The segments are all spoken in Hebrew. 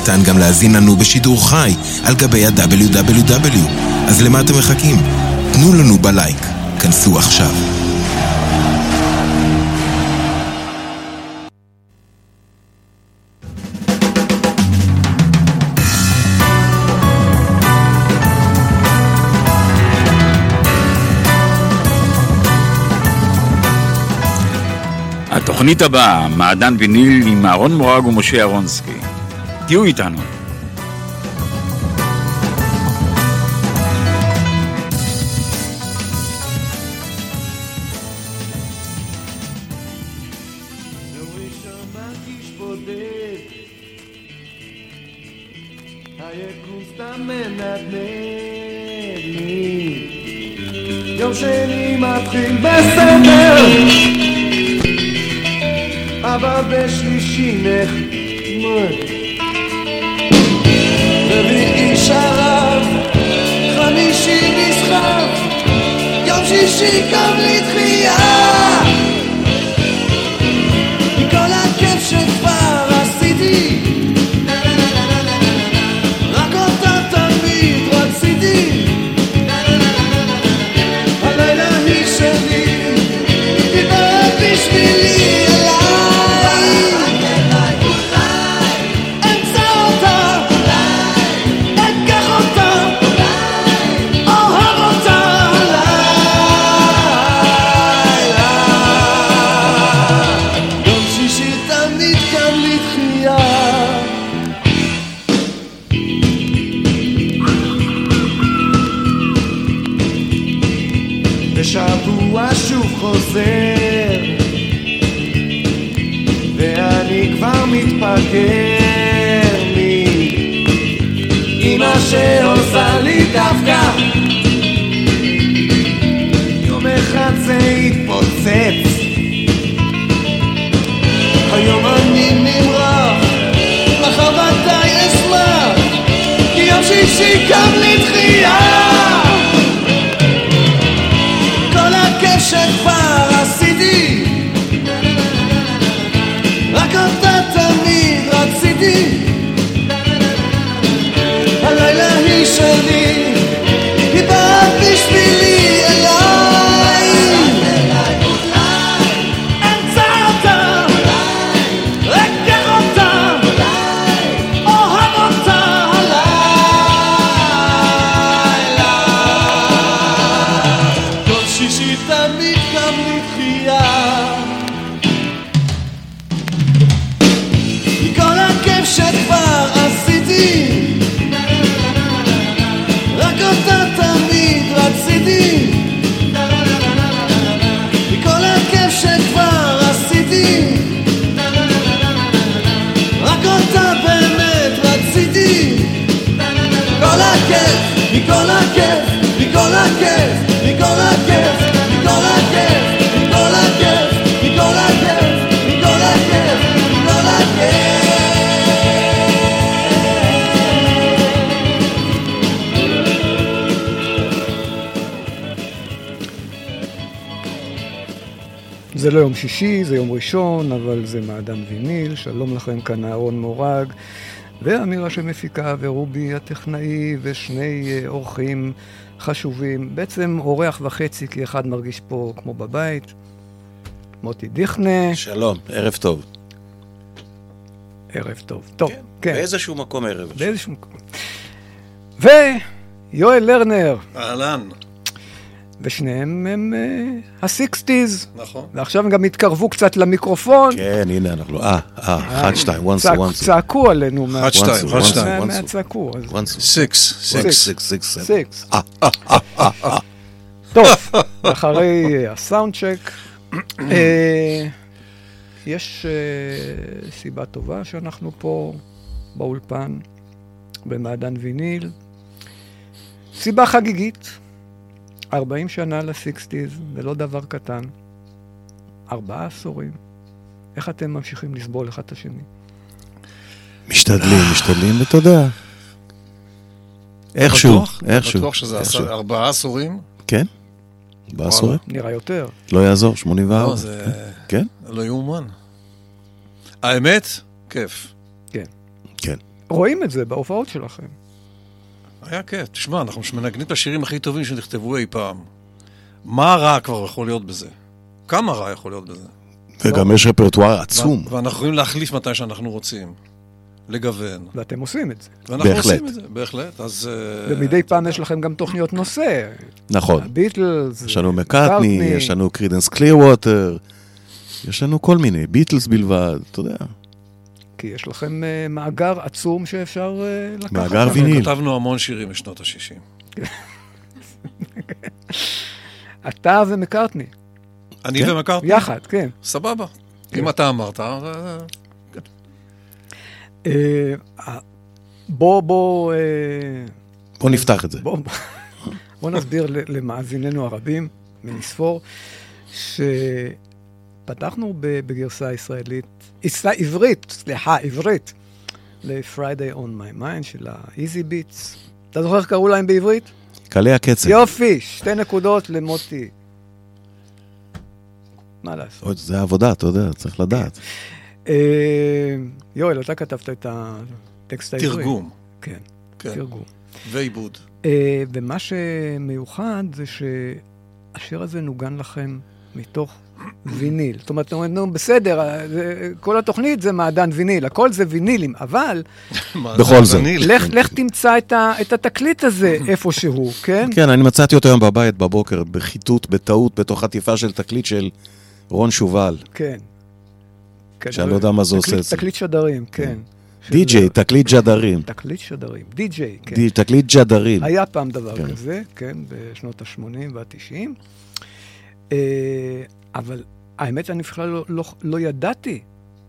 ניתן גם להזין לנו בשידור חי על גבי ה-WW. אז למה אתם מחכים? תנו לנו בלייק. כנסו עכשיו. התוכנית הבאה, מעדן ויניל עם אהרון מורג ומשה אהרונסקי. Τι ήταν. יום שני מתחיל בסדר, אבל בשלישי נחמד. שיגרום לתחייה. זה לא יום שישי, זה יום ראשון, אבל זה מאדם ויניל. שלום לכם, כאן אהרון מורג. ואמירה שמפיקה, ורובי הטכנאי, ושני אה, אורחים חשובים. בעצם אורח וחצי, כי אחד מרגיש פה כמו בבית. מוטי דיכנה, שלום, ערב טוב. ערב טוב. טוב, כן, באיזשהו מקום ערב. באיזשהו מקום. ויואל לרנר, אהלן, ושניהם הם uh, הסיקסטיז. נכון. ועכשיו הם גם התקרבו קצת למיקרופון. כן, הנה אנחנו... אה, אה, אחד, שתיים, once, צעק- once. צעקו עלינו. מה- אחד, שתיים, once, שתיים. once. מהצעקו. אז- once. סיקס, six, סיקס. six, six, seven. סיקס. אה, טוב, אחרי אה, הסאונד צ'ק, אה, יש אה, סיבה טובה שאנחנו פה באולפן, במעדן ויניל. סיבה חגיגית, 40 שנה לסיקסטיז, זה לא דבר קטן. ארבעה עשורים. איך אתם ממשיכים לסבול אחד את השני? משתדלים, משתדלים, ואתה יודע. איכשהו? איכשהו. בטוח שזה איכשהו. ארבעה עשורים? כן? בעשורים? נראה יותר. לא יעזור, 84. לא, זה כן? לא יאומן. האמת, כיף. כן. רואים את זה בהופעות שלכם. היה כיף. תשמע, אנחנו מנגנים את השירים הכי טובים שנכתבו אי פעם. מה רע כבר יכול להיות בזה? כמה רע יכול להיות בזה? וגם יש רפרטואר עצום. ו- ואנחנו יכולים להחליף מתי שאנחנו רוצים. לגוון. ואתם עושים את זה. ואנחנו בהחלט. עושים את זה, בהחלט. אז... אה, ומדי פעם יש לכם גם תוכניות נושא. נכון. הביטלס. יש לנו מקארטני, יש לנו קרידנס קליר ווטר, יש לנו כל מיני, ביטלס בלבד, אתה יודע. כי יש לכם אה, מאגר עצום שאפשר אה, לקחת. מאגר ויניל. כתבנו המון שירים בשנות ה-60. אתה ומקארטני. אני כן. ומקארטני? יחד, כן. סבבה. כן. אם אתה אמרת, אה, בוא, בוא, בוא נפתח את זה. בוא, בוא נסביר למאזיננו הרבים מלספור, שפתחנו ב- בגרסה ישראלית, ישראל- עברית, סליחה, עברית, ל-Friday on my mind של ה-Easy Beats. אתה זוכר איך קראו להם בעברית? קלי הקצב. יופי, שתי נקודות למוטי. מה לעשות? עוד, זה עבודה, אתה יודע, צריך לדעת. אה, יואל, אתה כתבת את הטקסט העברי. תרגום. כן, כן. תרגום. ועיבוד. אה, ומה שמיוחד זה שהשיר הזה נוגן לכם מתוך ויניל. זאת אומרת, נו, בסדר, אה, כל התוכנית זה מעדן ויניל, הכל זה וינילים, אבל בכל זאת. לך, לך תמצא את, ה, את התקליט הזה איפשהו, כן? כן, אני מצאתי אותו היום בבית בבוקר, בחיטוט, בטעות, בתוך עטיפה של תקליט של רון שובל. כן. כן, שאני לא יודע מה זה עושה תקליט- שדרים, כן. של- די-ג'יי, תקליט ג'דרים. תקליט שדרים, די-ג'יי, כן. תקליט ג'דרים. היה פעם דבר כן. כזה, כן, בשנות ה-80 וה-90. אבל האמת, אני בכלל לא, לא, לא ידעתי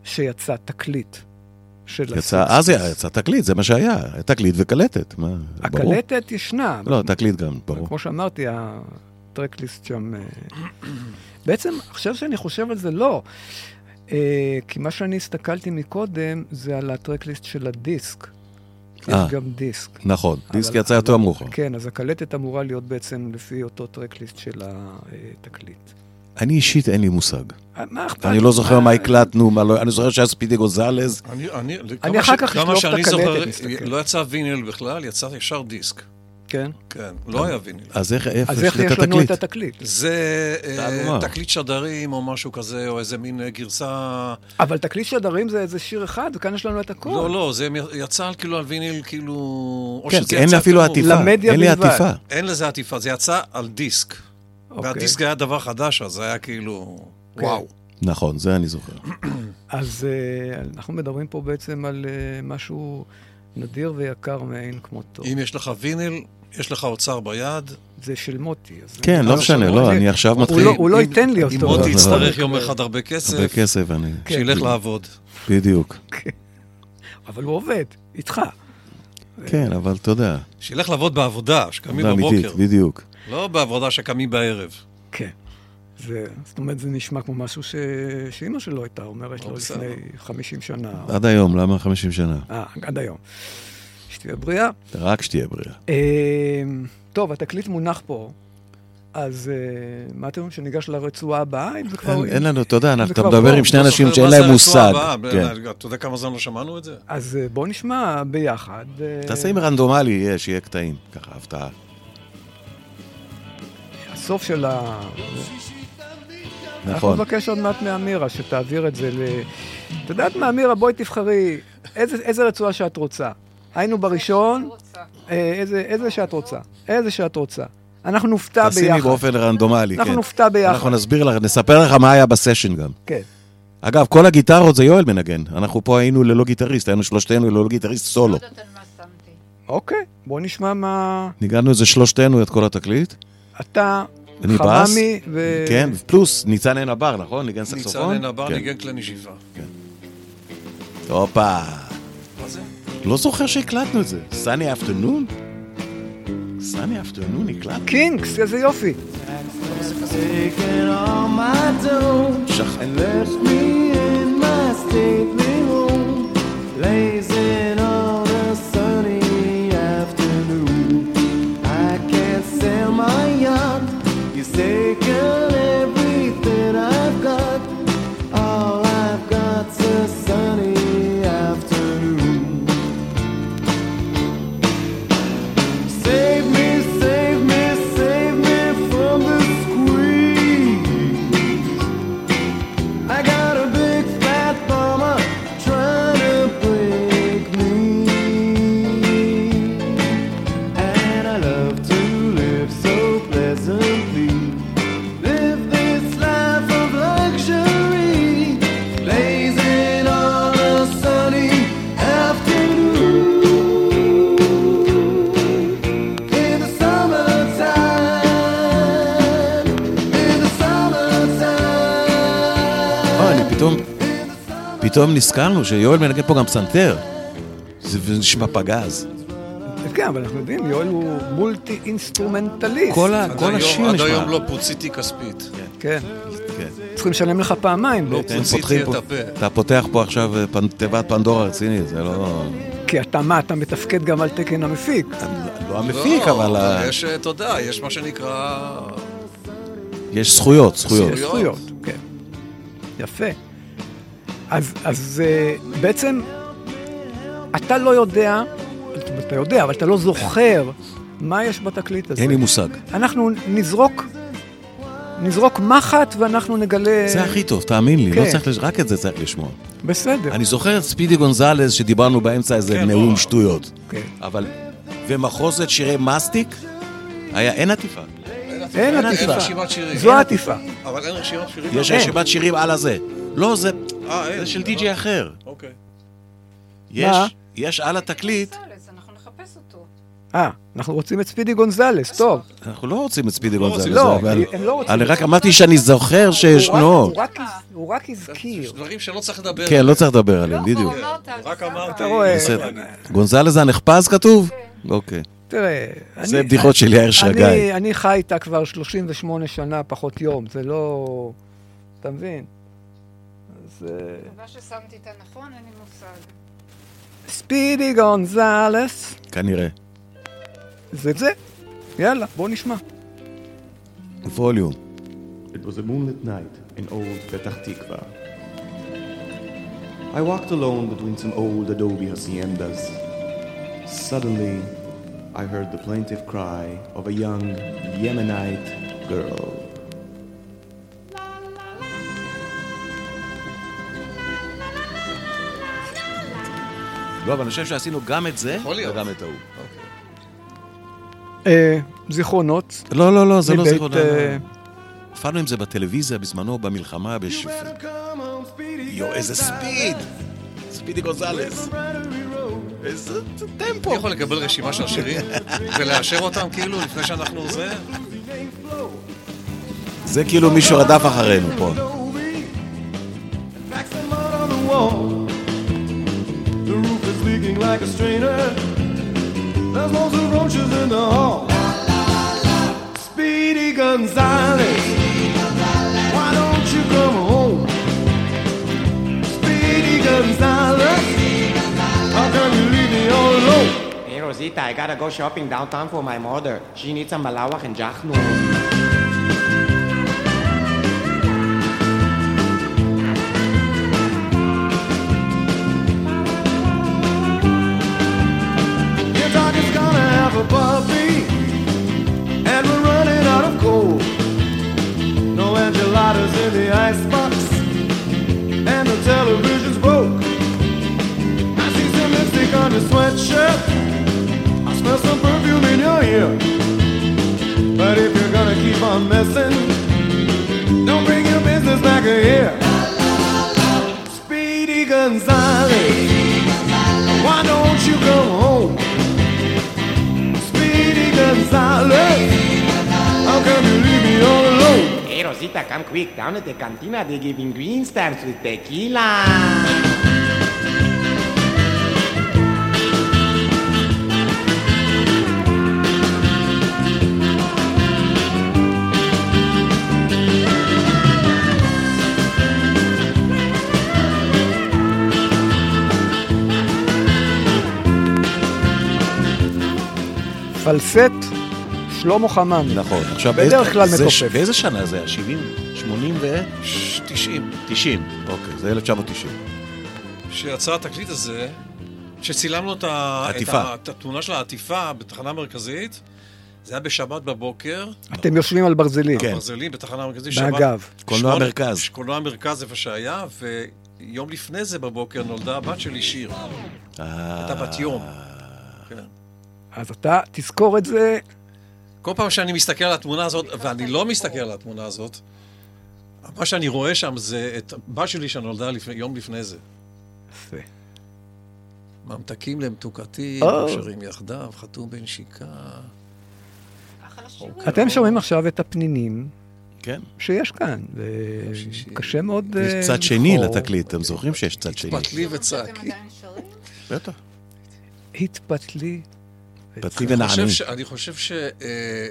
שיצא תקליט של יצא, הסיקסטיז. אז היה, יצא תקליט, זה מה שהיה, היה תקליט וקלטת, מה, ברור. הקלטת ישנה. לא, תקליט גם, ברור. כמו שאמרתי, הטרקליסט שם... אה, בעצם, עכשיו שאני חושב על זה, לא. אה, כי מה שאני הסתכלתי מקודם, זה על הטרקליסט של הדיסק. יש אה. גם דיסק. נכון, דיסק יצא יותר מאוחר. כן, אז הקלטת אמורה להיות בעצם לפי אותו טרקליסט של התקליט. אני אישית אין לי מושג. אכפת? אני לא זוכר מה הקלטנו, מה לא, אני זוכר שהיה ספידי גוזלז. אני, אני, אני כמה אחר כך אשלוף את הקלטת, זוכר, נסתכל. לא יצא ויניל בכלל, יצא ישר דיסק. כן. כן, לא היה ויניל. אז איך, איפה אז יש איך יש לנו? את התקליט? זה אה. תקליט שדרים או משהו כזה, או איזה מין אה, גרסה... אבל תקליט שדרים זה איזה שיר אחד, וכאן יש לנו את הכל. לא, לא, זה יצא כאילו על ויניל, כאילו... כן, כי אין לי אפילו עטיפה. למדיה אין לי בלבד. עטיפה. אין לזה עטיפה, זה יצא על דיסק. אוקיי. והדיסק היה דבר חדש, אז זה היה כאילו... כן. וואו. נכון, זה אני זוכר. אז אה, אנחנו מדברים פה בעצם על משהו נדיר ויקר מאין כמותו. אם יש לך ויניל, יש לך אוצר ביד. זה של מוטי. כן, לא אז משנה, לא, מוטי- אני עכשיו מתחיל... לא- הוא לא אם- ייתן לי אם אותו. מוטי לא, יצטרך לא. יום אחד הרבה כסף, הרבה כסף, אני... שילך לעבוד. בדיוק. אבל הוא עובד, איתך. כן, אבל אתה יודע, שילך לעבוד בעבודה, שקמים עבודה אמיתית, בבוקר. בדיוק. לא בעבודה שקמים בערב. כן. זה, זאת אומרת, זה נשמע כמו משהו ש... שאימא שלו הייתה אומרת לו בסדר. לפני 50 שנה. עד היום, למה 50 שנה? אה, עד היום. שתהיה בריאה. רק שתהיה בריאה. אה, טוב, התקליט מונח פה, אז אה, מה אתם אומרים, שניגש לרצועה הבאה? אם זה כבר... אין אין לנו, אתה יודע, אתה מדבר עם שני אנשים שאין להם מושג. כן. אתה יודע כמה זמן לא שמענו את זה? אז אה, בואו נשמע ביחד. אה, תעשה עם רנדומלי, יהיה, שיהיה קטעים. ככה, הפתעה. הסוף של ה... אנחנו נכון. נבקש עוד מעט מאמירה שתעביר את זה ל... את יודעת מה, אמירה, בואי תבחרי איזה, איזה רצועה שאת רוצה. היינו בראשון, אה, איזה, שאת רוצה. איזה שאת רוצה. אנחנו נופתע תשימי ביחד. באופן רנדומלי, כן. אנחנו נופתע ביחד. אנחנו נסביר לך, נספר לך מה היה בסשן גם. כן. אגב, כל הגיטרות זה יואל מנגן. אנחנו פה היינו ללא גיטריסט, היינו שלושתנו ללא גיטריסט סולו. לא. אוקיי, בואו נשמע מה... ניגענו איזה שלושתנו את כל התקליט. אתה. חממי ו... כן, פלוס ניצן עין הבר, נכון? ניגן ניצן סקסופון? עין הבר כן. ניגן כלי נשיפה. הופה. לא זוכר שהקלטנו את זה. סאני אפטרנון? סאני אפטרנון הקלטנו? קינגס, איזה יופי. Taking פתאום נזכרנו שיואל מנגן פה גם פסנתר. זה נשמע פגז. כן, אבל אנחנו יודעים, יואל הוא מולטי אינסטרומנטליסט. כל ה- עד כל השיר עד נשמע. היום לא פוציתי כספית. כן. כן. צריכים לשלם לך פעמיים לא. כן, פוציתי את פה- הפה. אתה פותח פה עכשיו אה, תיבת פנדורה רצינית, זה לא... כי אתה מה, אתה מתפקד גם על תקן המפיק. לא המפיק, אבל ה- יש, אתה יודע, יש מה שנקרא... יש זכויות, זכויות. יש זכויות, כן. יפה. אז, אז אה, בעצם, אתה לא יודע, אתה יודע, אבל אתה לא זוכר מה יש בתקליט הזה. אין לי מושג. אנחנו נזרוק, נזרוק מחט ואנחנו נגלה... זה הכי טוב, תאמין לי, כן. לא צריך, לש- רק את זה צריך לשמוע. בסדר. אני זוכר את ספידי גונזלס שדיברנו באמצע איזה כן, נאום לא. שטויות. כן. אבל... ומחוזת שירי מסטיק, היה אין עטיפה. אין אין עטיפה. רשימת שירים. זו העטיפה. אבל אין רשימת שירים. יש אין. רשימת שירים על הזה. לא, זה אה, אין. זה של די.ג'יי אחר. אוקיי. יש, מה? יש על התקליט. אה, אנחנו רוצים את ספידי גונזלס, טוב. אנחנו לא רוצים את ספידי לא גונזלס. לא, הם לא רוצים. אני רק אמרתי שאני זוכר שישנו. הוא רק הזכיר. יש דברים שלא צריך לדבר. כן, לא צריך לדבר עליהם, לא, בדיוק. רק. אמרתי. אתה רואה. בסדר. גונזלס הנחפז כתוב? אוקיי. תראה, זה אני- בדיחות של יאיר שגיא. אני, אני חי איתה כבר 38 שנה, פחות יום, זה לא... אתה מבין? אז... אה, מקווה ששמתי את הנכון, אין לי מושג. ספידי גונזלס, כנראה. זה זה. יאללה, בוא נשמע. ווליום. It was a moonlit night in old Petah Tikva. I walked alone between some old adobe haciendas. Suddenly, I heard the plaintive cry of a young Yemenite girl. לא, אבל אני חושב שעשינו גם את זה. וגם את ההוא. אה, זיכרונות. לא, לא, לא, זה לא מבית, זיכרון. אה, הופענו עם זה בטלוויזיה בזמנו, במלחמה, בש... יואו, איזה ספיד! ספידי גונזלס. איזה טמפו. אני יכול לקבל רשימה של שירים ולאשר אותם כאילו לפני שאנחנו זה? זה כאילו מישהו רדף אחרינו פה. The Is leaking like a strainer. There's loads of roaches in the hall. La, la, la. Speedy Gonzales, why don't you come home? Speedy Gonzales, how come you leave me all alone? Hey Rosita, I gotta go shopping downtown for my mother. She needs some malawak and jachnu. Gonna have a puppy, and we're running out of coal. No enchiladas in the icebox, and the television's broke. I see some lipstick on your sweatshirt. I smell some perfume in your ear. But if you're gonna keep on messing, don't bring your business back here. Speedy Gonzales, my. How can you leave me all alone? Hey Rosita, come quick down at the cantina. They're giving green stamps with tequila. falsetto שלמה חממי. נכון. עכשיו, בדרך כלל זה- מתופף. באיזה שנה זה היה? 70? 80 ו... 90. 90. אוקיי, זה 1990. שיצא התקליט הזה, שצילמנו את, ה... את. ה... את התמונה של העטיפה בתחנה המרכזית, זה היה בשבת בבוקר. אתם יושבים על ברזלים. כן. ברזלים בתחנה המרכזית. באגב. קולנוע מרכז. קולנוע מרכז איפה שהיה, ויום לפני זה בבוקר נולדה הבת שלי שיר. הייתה בת יום. כן. אז אתה תזכור את זה, כל פעם שאני מסתכל על התמונה הזאת, ואני לא מסתכל על התמונה הזאת, מה שאני רואה שם זה את הבת שלי שנולדה לפני, יום לפני זה. יפה. ממתקים למתוקתי, או. מאושרים יחדיו, חתום בנשיקה. אתם שומעים עכשיו את הפנינים כן. שיש כאן, וקשה מאוד יש אה, צד שני לבחור. לתקליט, אתם זוכרים שיש צד שני. התפתלי וצעקי. בטח. התפתלי. התפתלי אני ונעני. חושב ש- אני חושב ש... אה,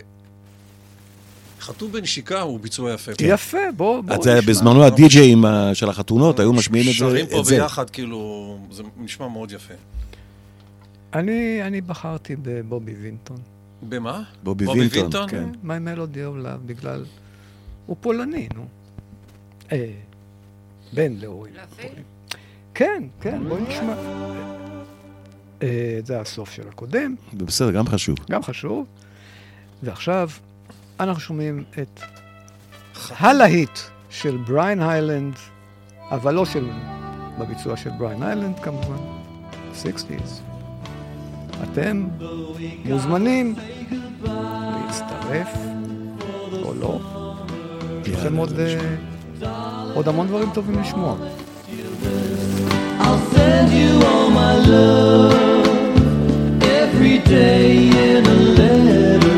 חתום בנשיקה הוא ביצוע יפה. יפה, בוא, בוא נשמע. בזמנו הדי-ג'אים אה, של החתונות היו משמיעים את זה. שרים פה. ביחד, כאילו, זה נשמע מאוד יפה. אני, אני בחרתי בבובי וינטון. במה? בובי בובי וינטון, וינטון? כן. My Melody of Love, בגלל... הוא פולני, נו. אה, בן לאורי. כן, כן, בואי נשמע. אה, זה הסוף של הקודם, בסדר, גם חשוב. גם חשוב. ועכשיו אנחנו שומעים את הלהיט של בריין היילנד, אבל לא של... בביצוע של בריין היילנד כמובן, 60's. אתם מוזמנים להצטרף או לא. יש לכם עוד, אה, עוד המון דברים טובים לשמוע. I'll send you all my love every day in a letter,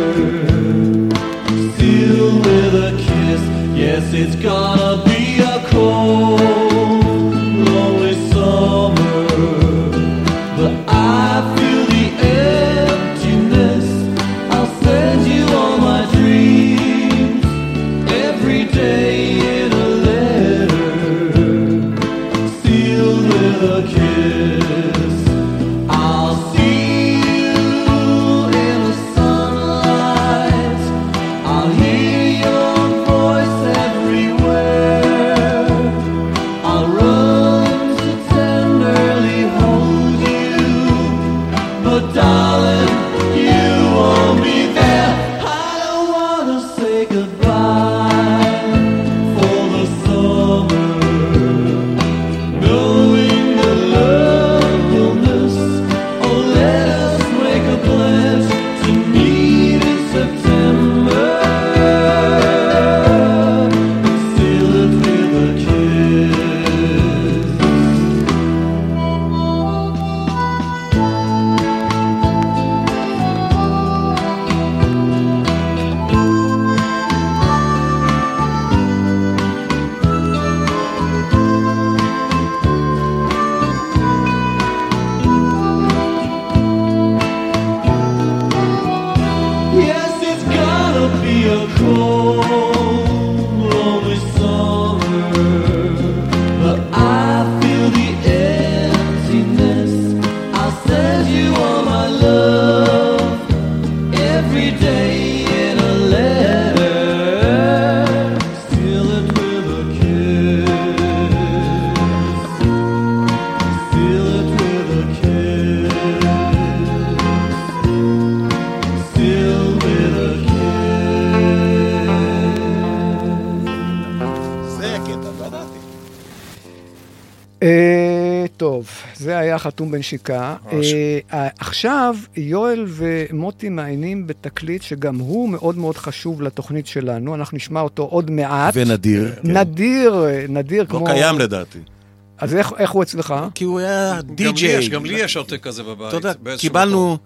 sealed with a kiss. Yes, it's gonna be a cold, lonely summer, but I טוב, זה היה חתום בנשיקה. אה, עכשיו, יואל ומוטי מעיינים בתקליט שגם הוא מאוד מאוד חשוב לתוכנית שלנו, אנחנו נשמע אותו עוד מעט. ונדיר. כן. נדיר, אה, נדיר לא כמו... קיים לדעתי. אז איך, איך הוא אצלך? כי הוא היה די-ג'יי. גם לי יש עותק כזה בבית. אתה יודע, קיבלנו...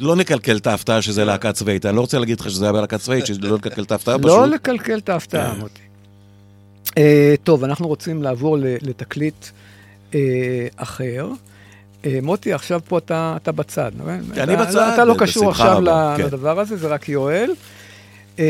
לא נקלקל את ההפתעה שזה להקה צבאית, אני לא רוצה להגיד לך שזה היה בלהקה צבאית, שלא נקלקל את ההפתעה לא פשוט. לקלקל את ההפתעה, מוטי. אה, טוב, אנחנו רוצים לעבור לתקליט אה, אחר. אה, מוטי, עכשיו פה אתה, אתה בצד, נכון? כן, אני אתה- בצד, אתה לא בשמחה קשור עכשיו רבה, כן. לדבר הזה, זה רק יואל. אה,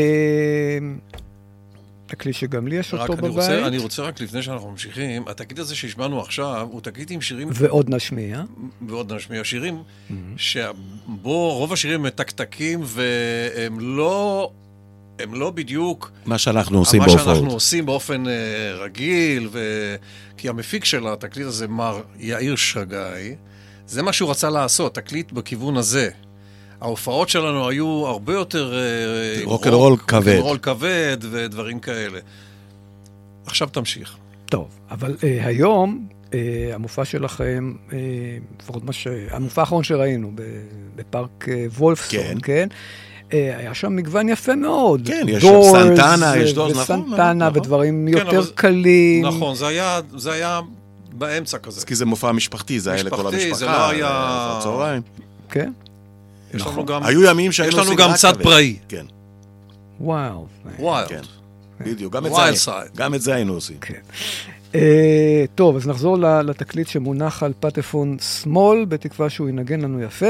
תקליט שגם לי יש אותו אני בבית, רוצה, אני רוצה רק לפני שאנחנו ממשיכים, התקליט הזה שהשמענו עכשיו, הוא תקליט עם שירים... ועוד נשמיע. ועוד נשמיע שירים, Mm-hmm. שבו רוב השירים מתקתקים והם לא... הם לא בדיוק מה שאנחנו עושים מה בהופעות. שאנחנו עושים באופן אה, רגיל, ו... כי המפיק של התקליט הזה, מר יאיר שגיא, זה מה שהוא רצה לעשות, תקליט בכיוון הזה. ההופעות שלנו היו הרבה יותר... אה, רוקנרול רוק, כבד. רוקנרול כבד ודברים כאלה. עכשיו תמשיך. טוב, אבל אה, היום אה, המופע שלכם, אה, לפחות מה ש... המופע האחרון שראינו בפארק אה, וולפסון, כן. כן? אה, היה שם מגוון יפה מאוד. כן, יש דורס, סנטנה, יש דורס, נכון, וסנטנה נכון. ודברים כן, יותר קלים. נכון, זה היה, זה היה באמצע כזה. כי זה מופע משפחתי, זה היה לכל משפחתי, המשפחה. זה לא היה- צהריים. כן? יש נכון. לנו גם, היו ימים שהיינו יש לנו עושים גם רק צד. פראי. כן, וואו. ווילד. כן. בדיוק, גם את זה היינו- סייד. גם את זה היינו עושים. כן. אה, טוב, אז נחזור ל- לתקליט שמונח על פטפון שמאל, בתקווה שהוא ינגן לנו יפה.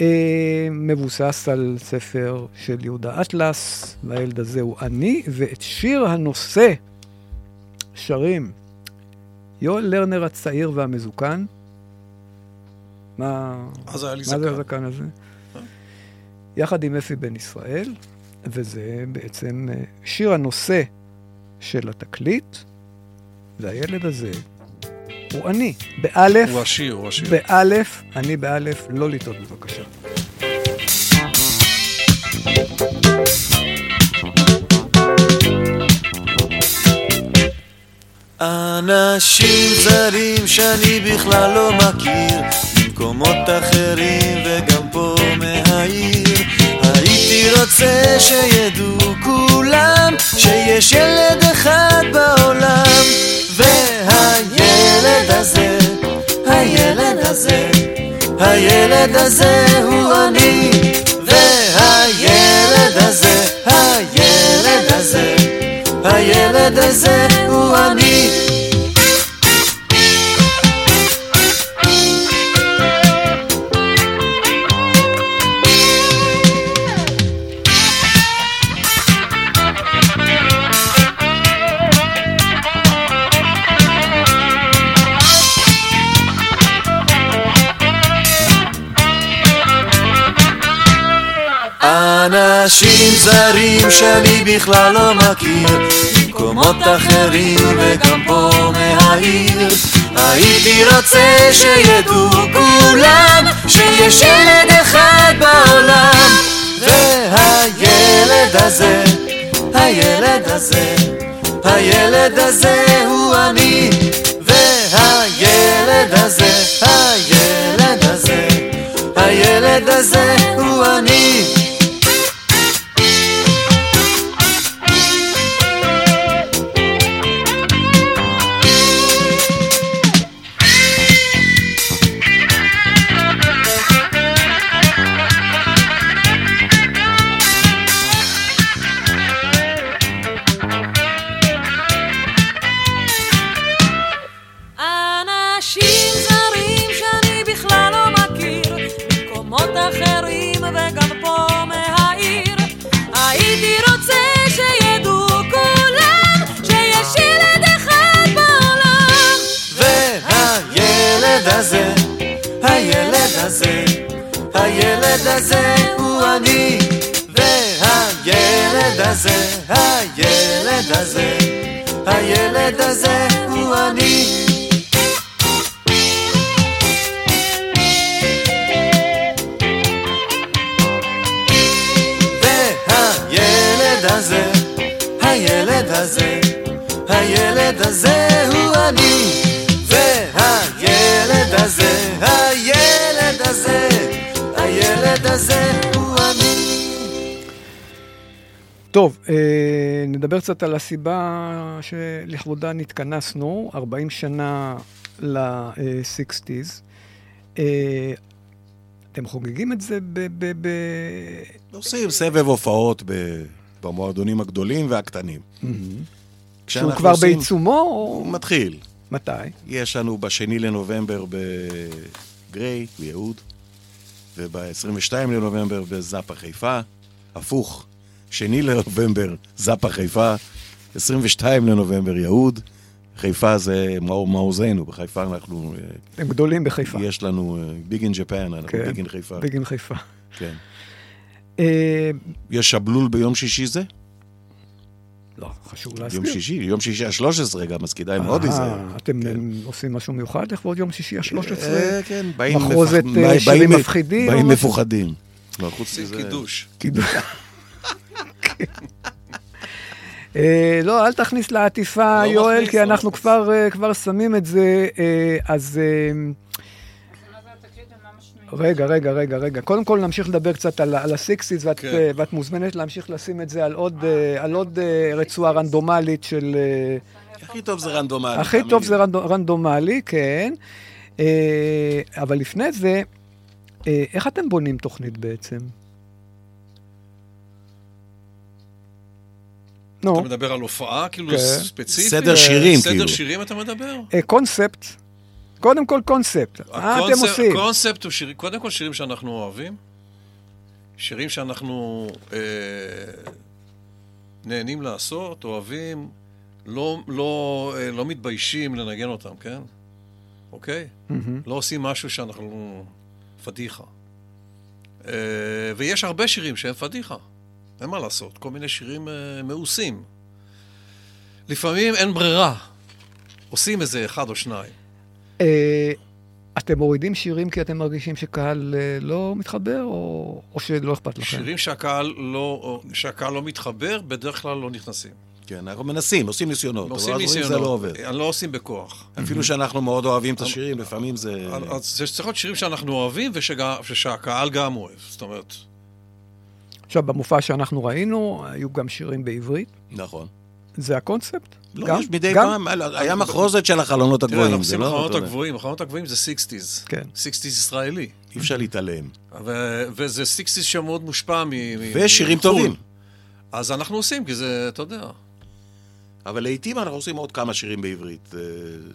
אה, מבוסס על ספר של יהודה אטלס, והילד הזה הוא אני, ואת שיר הנושא שרים יואל לרנר הצעיר והמזוקן. מה, מה זה זקן. הזקן הזה? יחד עם אפי בן ישראל, וזה בעצם אה, שיר הנושא של התקליט, והילד הזה הוא אני. באלף, הוא השיר, הוא השיר. באלף, אני באלף, לא לטעות בבקשה. אנשים זרים שאני בכלל לא מכיר ממקומות אחרים וגם פה מהעיר הייתי רוצה שידעו כולם שיש ילד אחד בעולם והילד הזה, הילד הזה, הילד הזה הוא אני. והילד הזה, הילד הזה הילד הזה הוא אני אנשים זרים שאני בכלל לא מכיר. ממקומות אחרים וגם פה מהעיר. הייתי רוצה שידעו כולם שיש ילד אחד בעולם. והילד הזה, הילד הזה, הילד הזה הוא אני. והילד הזה, הילד הזה, הילד הזה הוא אני הזה, הילד הזה, הילד הזה הוא אני. והילד הזה, הילד הזה, הילד הזה הוא אני. והילד הזה, הילד הזה, הילד הזה הוא אני והילד הזה, הילד הזה, הילד הזה הוא אני טוב, אה, נדבר קצת על הסיבה שלכבודה נתכנסנו, 40 שנה ל-60's. אה, אתם חוגגים את זה ב... ב, ב... עושים סבב הופעות ב- במועדונים הגדולים והקטנים. שהוא כשאנחנו כבר עושים- בעיצומו? הוא או... מתחיל. מתי? יש לנו בשני לנובמבר בגריי, ביהוד, וב-22 לנובמבר בזאפה חיפה, הפוך, שני לנובמבר זאפה חיפה, 22 לנובמבר יהוד. חיפה זה מעוז- מעוזנו, בחיפה אנחנו... אה, הם גדולים בחיפה. יש לנו ביג אין ג'פן, אנחנו כן, ביג אין חיפה. ביג אין חיפה. כן. אה, יש שבלול ביום שישי זה? לא, חשוב להזכיר. יום שישי, יום שישי ה-13 גם, אז כדאי מאוד אה, להיזהר. אתם אה, עושים משהו מיוחד לכבוד יום שישי ה-13? אה, כן, באים מחרוזת אה, שירים באים- מפחידים? באים? מפוחדים. לא, חוץ מזה... קידוש. קידוש. אה, לא, אל תכניס לעטיפה, לא יואל, כי לא אנחנו. כבר אה, כבר שמים את זה, אה, אז... רגע, רגע, רגע, רגע. קודם כל נמשיך לדבר קצת על, על הסיקסיס, ואת, כן. אה, ואת מוזמנת להמשיך לשים את זה על עוד, אה, על עוד אה, רצועה רנדומלית של... אה, הכי טוב זה רנדומלי. הכי טוב. זה רנדו, רנדומלי, כן. אה, אבל לפני זה, אה, איך אתם בונים תוכנית בעצם? נו, אתה מדבר על הופעה, כאילו כן. ספציפית? סדר שירים, סדר כאילו. שירים אתה מדבר? אה, קונספט. קודם כל קונספט. מה אתם עושים? הקונספט הוא שירים, קודם כל שירים שאנחנו אוהבים, שירים שאנחנו אה, נהנים לעשות, אוהבים, לא, לא, אה, לא מתביישים לנגן אותם, כן? אוקיי? מהמם. לא עושים משהו שאנחנו... פדיחה. אה, ויש הרבה שירים שהם פדיחה, אין מה לעשות, כל מיני שירים אה, מאוסים. לפעמים אין ברירה, עושים איזה אחד או שניים. אה, אתם מורידים שירים כי אתם מרגישים שקהל אה, לא מתחבר, או, או שלא אכפת לכם? שירים שהקהל לא, שהקהל לא מתחבר, בדרך כלל לא נכנסים. כן, אנחנו מנסים, עושים ניסיונות. אבל עושים רואים ניסיונות, זה לא עובד. לא עושים בכוח. אפילו שאנחנו מאוד אוהבים את השירים, לפעמים זה... אז זה צריך להיות שירים שאנחנו אוהבים ושהקהל גם אוהב. זאת אומרת, עכשיו, במופע שאנחנו ראינו, היו גם שירים בעברית. נכון. זה הקונספט? לא, גם? יש מדי גם? פעם, היה מחרוזת של החלונות תראה, הגבוהים, אנחנו זה עושים לא... החלונות יודע, הגבוהים, החלונות הגבוהים זה 60's. כן. 60's ישראלי. אי אפשר להתעלם. ו- וזה 60's שמאוד מושפע מ... ושירים מחו"ל. טובים. אז אנחנו עושים, כי זה, אתה יודע. אבל לעיתים אנחנו עושים עוד כמה שירים בעברית אה,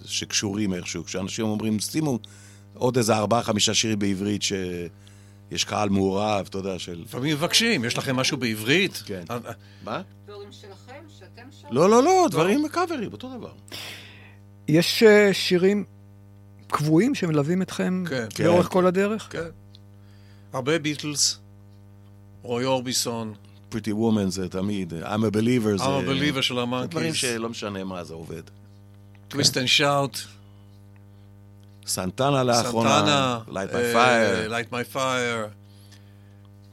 שקשורים איכשהו. כשאנשים אומרים, שימו עוד איזה ארבעה, חמישה שירים בעברית שיש קהל מעורב, אתה יודע, של... לפעמים מבקשים, יש לכם משהו בעברית? כן. אה, מה? דברים שלכם, שרים? לא, לא, לא, דברים קאברים, אותו דבר. יש אה, שירים קבועים שמלווים אתכם כן. לאורך כן. כל הדרך? כן. הרבה ביטלס, רוי אורביסון, Pretty Woman זה תמיד, I'm a Believer זה... I'm a Believer של המאנקיס. דברים שלא משנה מה זה עובד. Twist and Shout, סנטנה לאחרונה, סנטנה, Light אה, My Fire, Light My Fire,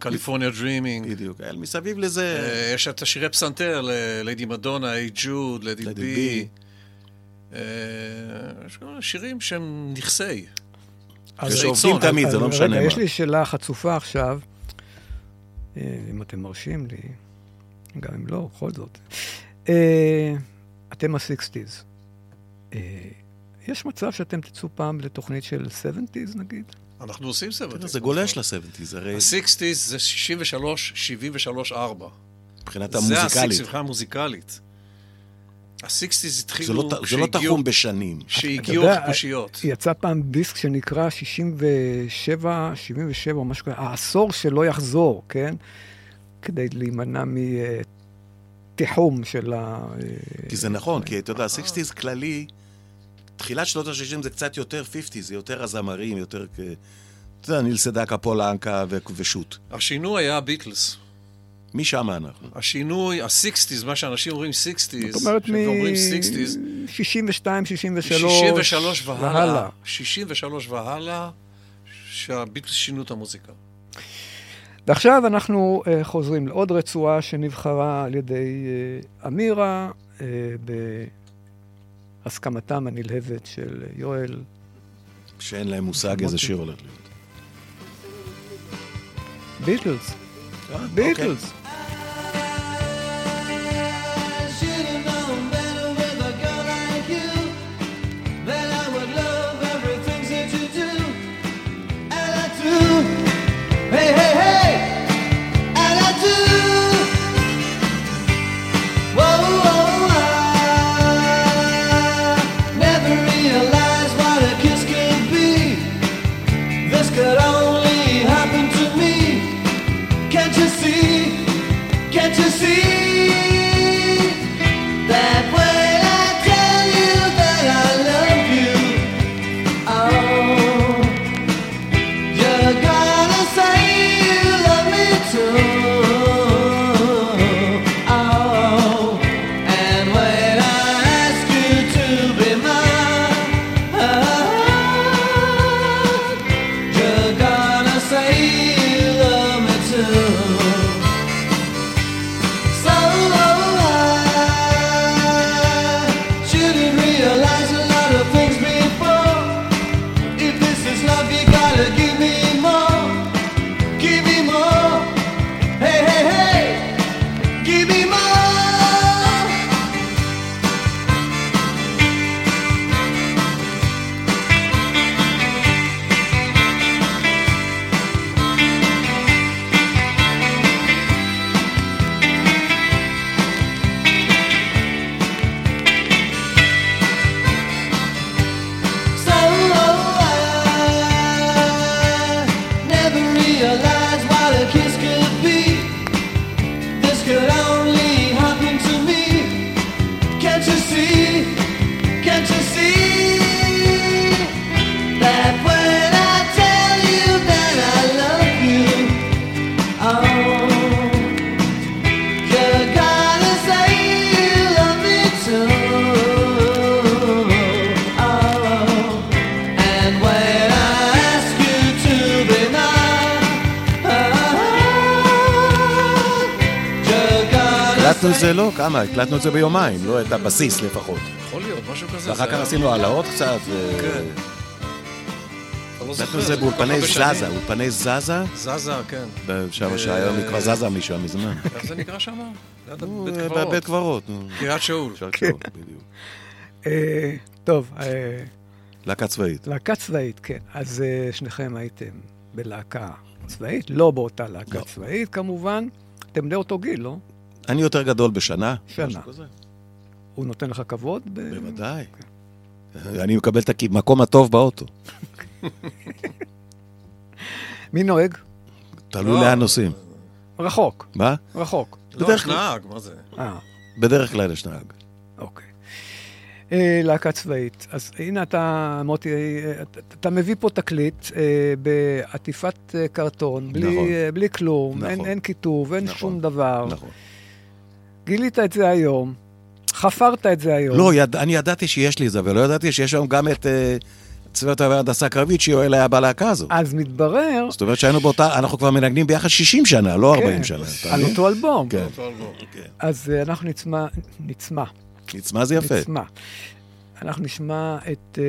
California Dreaming. בדיוק. אה, מסביב לזה, יש את השירי פסנתר, Lady Madonna, היי ג'וד, Let It Be. אה, יש כל מיני שירים שהם נכסי. אז- ושעובדים צאן. תמיד, זה אז לא משנה רגע, יש מה. לי שאלה חצופה עכשיו, אה, אם אתם מרשים לי, גם אם לא, בכל זאת. אה, אתם ה-60's. אה, יש מצב שאתם תצאו פעם לתוכנית של 70's נגיד? אנחנו עושים סבב. תראה, זה גולש ל-70's, הרי ה-60's זה 63, 73, 4. מבחינת זה המוזיקלית. ה-60's מבחינה מוזיקלית. ה-60's זה התחילו לא ת- זה לא תחום בשנים. יודע, הקושיות. יצא פעם דיסק שנקרא 67, 77 או משהו כזה, העשור שלא יחזור, כן? כדי להימנע מתיחום של ה... כי זה נכון, כי אתה יודע, 60's כללי, תחילת שנות ה-60 זה קצת יותר 50, זה יותר הזמרים, יותר כ... אתה יודע, ניל סדקה, פולנקה ו- ושות. השינוי היה הביטלס. משם אנחנו. השינוי, ה-60's, מה שאנשים אומרים 60's, זאת אומרת, כשאומרים 60's, מ-62, 63 63 והלאה, 63 והלאה, שהביטלס שינו את המוזיקה. ועכשיו אנחנו uh, חוזרים לעוד רצועה שנבחרה על ידי uh, אמירה, uh, בהסכמתם הנלהבת של יואל. שאין להם מושג איזה שיר הולך להיות. ביטלס. אוקיי. ביטלס. הקלטנו את זה, לא, כמה? הקלטנו את זה ביומיים, לא את הבסיס לפחות. יכול להיות, משהו כזה. ואחר כך עשינו העלאות קצת. כן. אתה לא זה באולפני. זזה, אולפני זזה, זזה, כן. שם אה, שהיום היא כבר זזה משם מזמן. איך זה נקרא שם? ליד בית אה, קברות. נו. קריית שאול. קריית כן. שאול, בדיוק. אה, טוב, אה, להקה צבאית. להקה צבאית, כן. אז אה, שניכם הייתם בלהקה צבאית, לא באותה להקה לא. צבאית כמובן. אתם בני אותו גיל, לא? אני יותר גדול בשנה. שנה. הוא נותן לך כבוד? ב- בוודאי. אני מקבל את המקום הטוב באוטו. מי נוהג? תלוי לא. לאן נוסעים. רחוק, מה? רחוק. לא, בדרך יש. נהג, מה זה? אה, בדרך כלל יש נהג. אוקיי. אה, להקה צבאית. אז הנה אתה, מוטי, אה, אתה, מביא פה תקליט בעטיפת קרטון, בלי, נכון. בלי כלום, נכון. אין, אין כיתוב, אין נכון. שום דבר. נכון. גילית את זה היום, חפרת את זה היום. לא, יד... אני ידעתי שיש לי את זה, אבל לא ידעתי שיש שם גם את אה, צוות ההנדסה הקרבית שיואל היה בלהקה הזאת. אז מתברר, זאת אומרת שהיינו באותה, אנחנו כבר מנגנים ביחד 60 שנה, לא 40 כן, שנה. על מבין? אותו אלבום. כן. אז אה, אנחנו נצמא, נצמא, נצמא זה יפה. נצמא. אנחנו נשמע את אה,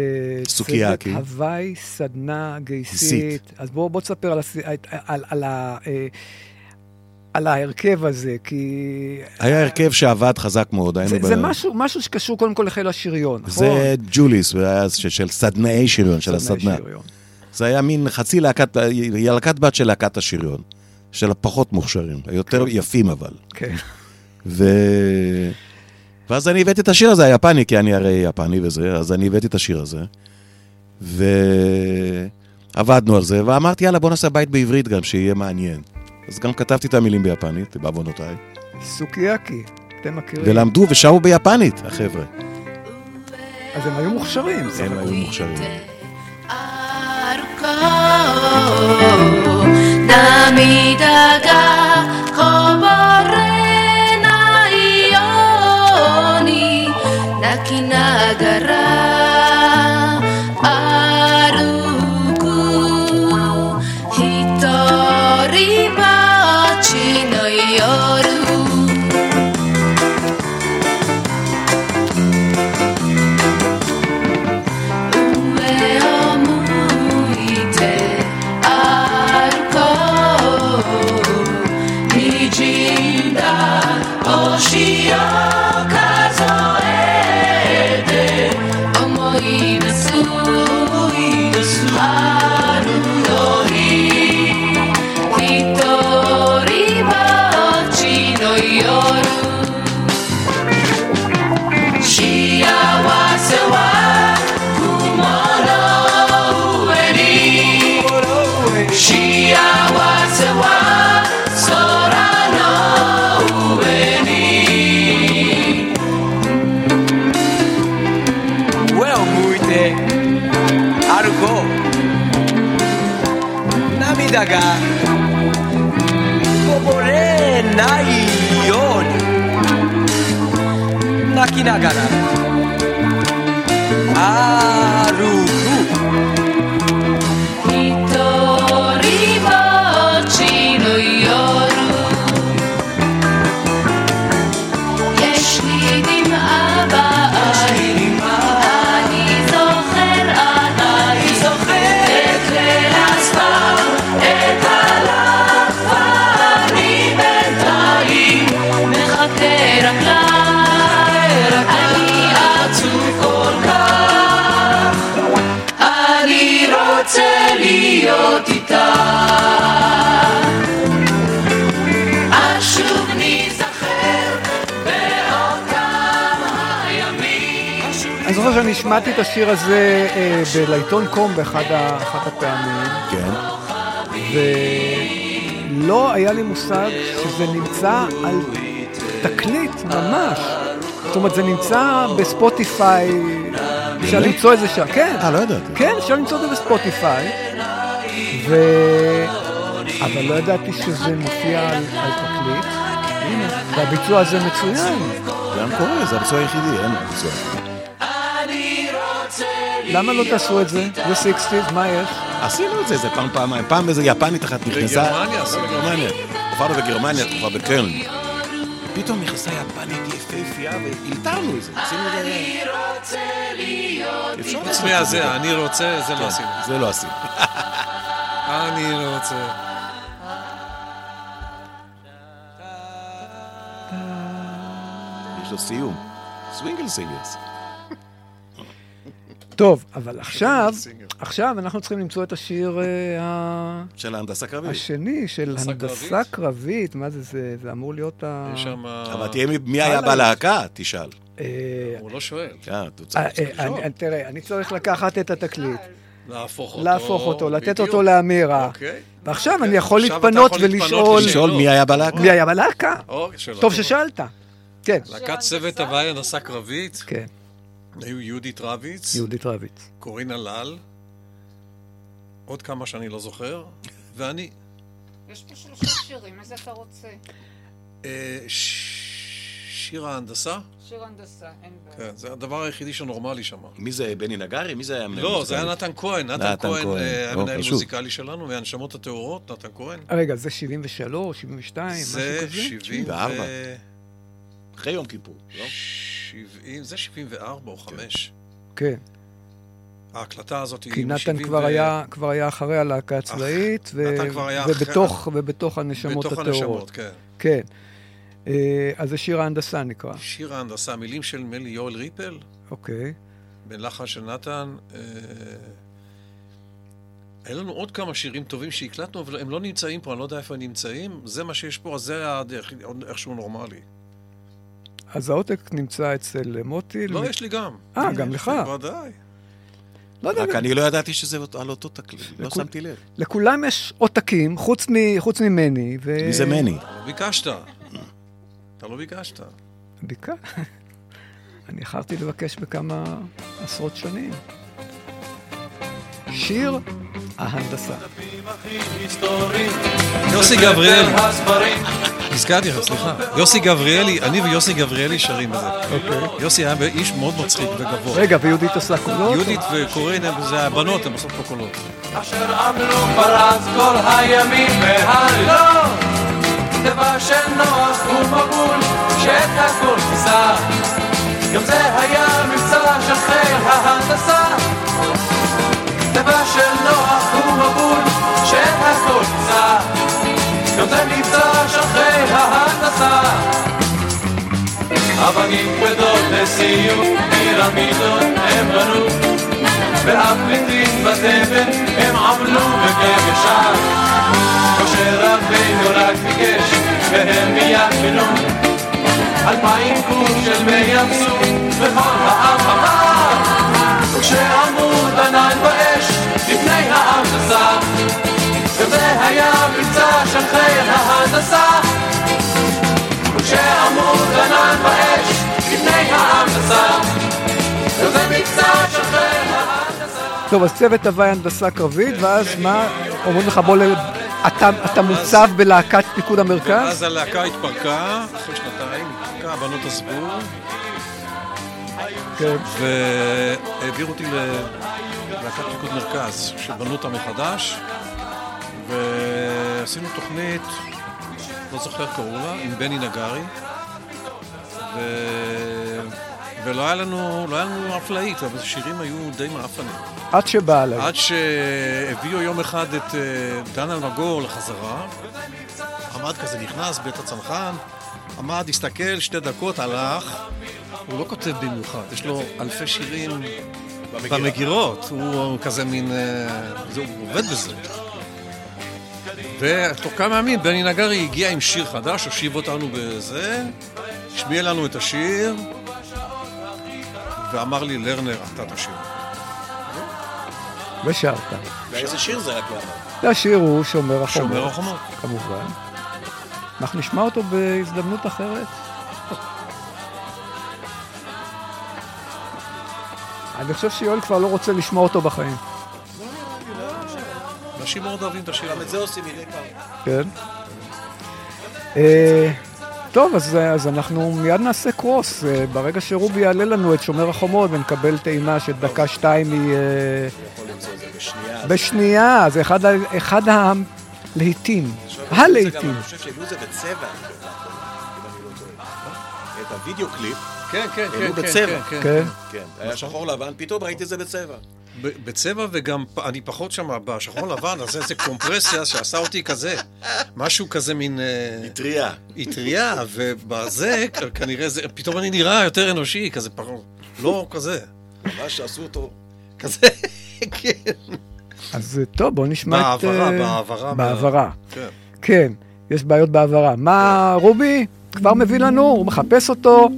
סוקיאקי. צוות הוואי סדנה גייסית. אז בואו בוא תספר על, את- על, ההרכב הזה, כי היה הרכב שעבד חזק מאוד, היינו ב... זה משהו, משהו שקשור קודם כל לחיל השריון, נכון? זה ג'וליס, של סדנאי שריון, של הסדנה. זה היה מין חצי להקת, היא להקת בת של להקת השריון. של הפחות מוכשרים, היותר יפים אבל. כן. ו... ואז אני הבאתי את השיר הזה, היפני, כי אני הרי יפני וזה, אז אני הבאתי את השיר הזה. ועבדנו על זה, ואמרתי, יאללה, בוא נעשה בית בעברית גם, שיהיה מעניין. אז גם כתבתי את המילים ביפנית, בעוונותיי. סוקיאקי, אתם מכירים? ולמדו ושרו ביפנית, החבר'ה. אז הם היו מוכשרים. הם הכל. היו מוכשרים. 涙涙がこぼれないように。泣きながら。歩 זוכר שאני השמעתי את השיר הזה אה, בלעיתון קום באחד ה- אחת הפעמים, כן. ולא היה לי מושג שזה נמצא על תקליט ממש. זאת אומרת, זה נמצא בספוטיפיי, אפשר? למצוא את זה שם. כן. אה, לא ידעתי. כן, אפשר למצוא את זה בספוטיפיי. ו... אבל לא ידעתי שזה מופיע על, על תקליט. והביצוע הזה מצוין. זה המקורי, זה הביצוע היחידי, אין ביצוע. למה לא תעשו את זה? זה 60's, מה יש? עשינו את זה איזה פעם, פעמיים. פעם איזה יפנית אחת נכנסה. בגרמניה עשינו. בגרמניה. הופענו בגרמניה, תקופה בקרן. פתאום נכנסה יפנית יפהפייה והלתרנו את זה, עשינו את זה. רוצה להיות אפשר חוץ מהזה, זה. אני רוצה, זה לא כן, עשינו. זה לא עשינו. אני רוצה. יש לו סיום. סווינגל סינגלס. טוב, אבל עכשיו, עכשיו אנחנו צריכים למצוא את השיר אה, ה- של ההנדסה קרבית. השני, של הנדסה קרבית? קרבית. מה זה, זה, זה אמור להיות ה... יש שם... אבל תהיה מי- מי היה בלהקה, תשאל. אה, הוא לא שואל. כן, אה, אה, תראה, אני צריך לקחת את התקליט, להפוך אותו. להפוך אותו, לתת. אותו לאמירה. אוקיי. ועכשיו אני יכול להתפנות ולשאול לשאול מי היה בלהקה. מי היה בלהקה. אוקיי, טוב. ששאלת. כן, להקת צוות הוואי הנדסה קרבית, כן, היו יהודית רביץ, יהודית רביץ. קורין הלל, עוד כמה שאני לא זוכר, ואני. יש פה שלושה שירים, איזה אתה רוצה? אה, שיר ההנדסה? שיר הנדסה, אין בעיה. כן, זה הדבר היחידי שנורמלי שם. מי זה, בני נגרי? מי זה היה המנהל לא, זה היה? נתן כהן, נתן כהן. אה, לא, המנהל חשוב. מוזיקלי שלנו, מהנשמות הטהורות, נתן כהן. רגע, זה 73, 72, משהו זה כזה? 70 74. ו... אחרי יום כיפור, לא? 70, זה 74 או 5. כן. ההקלטה הזאת היא כי נתן מ-70 כבר ו- היה, כבר היה אחרי הלהקה הצבאית, ו- נתן כבר היה אחרי- ובתוך, ובתוך הנשמות בתוך הטהורות. הנשמות, כן. כן. אה, אז זה שיר ההנדסה נקרא. שיר ההנדסה, מילים של מלי יואל ריפל, אוקיי. בלחן של נתן. אה, היה לנו עוד כמה שירים טובים שהקלטנו, אבל הם לא נמצאים פה, אני לא יודע איפה הם נמצאים. זה מה שיש פה, אז זה עוד איכשהו נורמלי. אז העותק נמצא אצל מוטי. לא, יש לי גם. אה, גם לך. בוודאי. לא יודע, רק אני לא ידעתי שזה על אותו תקליט, לא שמתי לב. לכולם יש עותקים, חוץ מ- חוץ ממני. מי זה מני? לא ביקשת. אתה לא ביקשת. ביקר. אני איחרתי לבקש בכמה עשרות שנים. שיר ההנדסה. יוסי גבריאלי. נזכרתי לך, סליחה. יוסי גבריאלי, אני ויוסי גבריאלי שרים בזה. אוקיי. יוסי היה איש מאוד מצחיק וגבוה. רגע, ויהודית עושה קולות? יהודית וקורין, הם- זה הבנות, הן עושות פה קולות. אשר עמלו פרץ כל הימים והלילות טבע של נוח ומבול שאת הכל כיסה גם זה היה מבצע של חיל ההנדסה טבע של נוח ומבול שאת הכל כיסה זה מבצע של חיל ההנדסה. אבנים כבדות לסיום פירמידות הם בנו. והפליטים בתבן הם עמלו ישר משה רבינו רק ביקש והם מיד פינו אלפיים קוב של מי ים סוף וכל העם אמר. כשעמוד ענן באש לפני ההנדסה וזה היה מבצע של חיל ההנדסה כשעמוד ענן באש לפני ההנדסה וזה מבצע של חיל ההנדסה טוב, אז צוות הוואי הנדסה קרבית, ואז מה? אומרים לך, בוא, ל- אתה, אתה מוצב בלהקת פיקוד המרכז? ואז הלהקה התפרקה, אחרי שנתיים, התפרקה, הבנות עזבו, כן. והעבירו אותי ללהקת פיקוד מרכז, שבנו אותה מחדש, ועשינו תוכנית, לא זוכר איך קראו לה, עם בני נגרי, ו... ולא היה לנו, לא היה לנו אף להיט, אבל השירים היו די מעפנים. עד שבא עליי. עד שהביאו יום אחד את אה, דן אלמגור לחזרה, עמד כזה, נכנס, בית הצנחן, עמד, הסתכל, שתי דקות, הלך. הוא לא כותב במיוחד, יש לו אלפי שירים במגירה. במגירות. הוא כזה מין... אה, זה, הוא עובד בזה. ותוך כמה ימים בני נגרי הגיע עם שיר חדש, הושיב אותנו בזה, השמיע לנו את השיר, ואמר לי, לרנר, אתה תשיר. ושרת. ואיזה שיר זה רק לא אמר? והשיר הוא שומר החומות. שומר החומות. כמובן. אנחנו נשמע אותו בהזדמנות אחרת. אני חושב שיואל כבר לא רוצה לשמוע אותו בחיים. אנשים מאוד אוהבים את השיר גם את זה עושים מדי פעם. כן. אה, טוב, אז, אז אנחנו מיד נעשה קרוס. אה, ברגע שרובי יעלה לנו את שומר החומות ונקבל טעימה של. אה, יכול למצוא את זה בשנייה. בשנייה, זה אחד, אחד הלהיטים. הלהיטים. אני חושב שהביאו את זה בצבע. לא. את הוידאו קליפ, כן, כן, העלו כן, בצבע. כן, כן. כן, היה שחור לבן, פתאום ראיתי את זה בצבע. ב- בצבע וגם אני פחות שם בשחור לבן, אז איזה קומפרסיה שעשה אותי כזה, משהו כזה מין... אה, טריה. אטריה, ובזה כנראה זה, פתאום אני נראה יותר אנושי, כזה פחות, לא כזה. ממש עשו אותו. כזה, כן. אז אה, טוב, בואו נשמע את... בהעברה, אה, בהעברה. בהעברה. כן. כן, יש בעיות בהעברה. מה, רובי כבר מביא לנו? הוא מחפש אותו.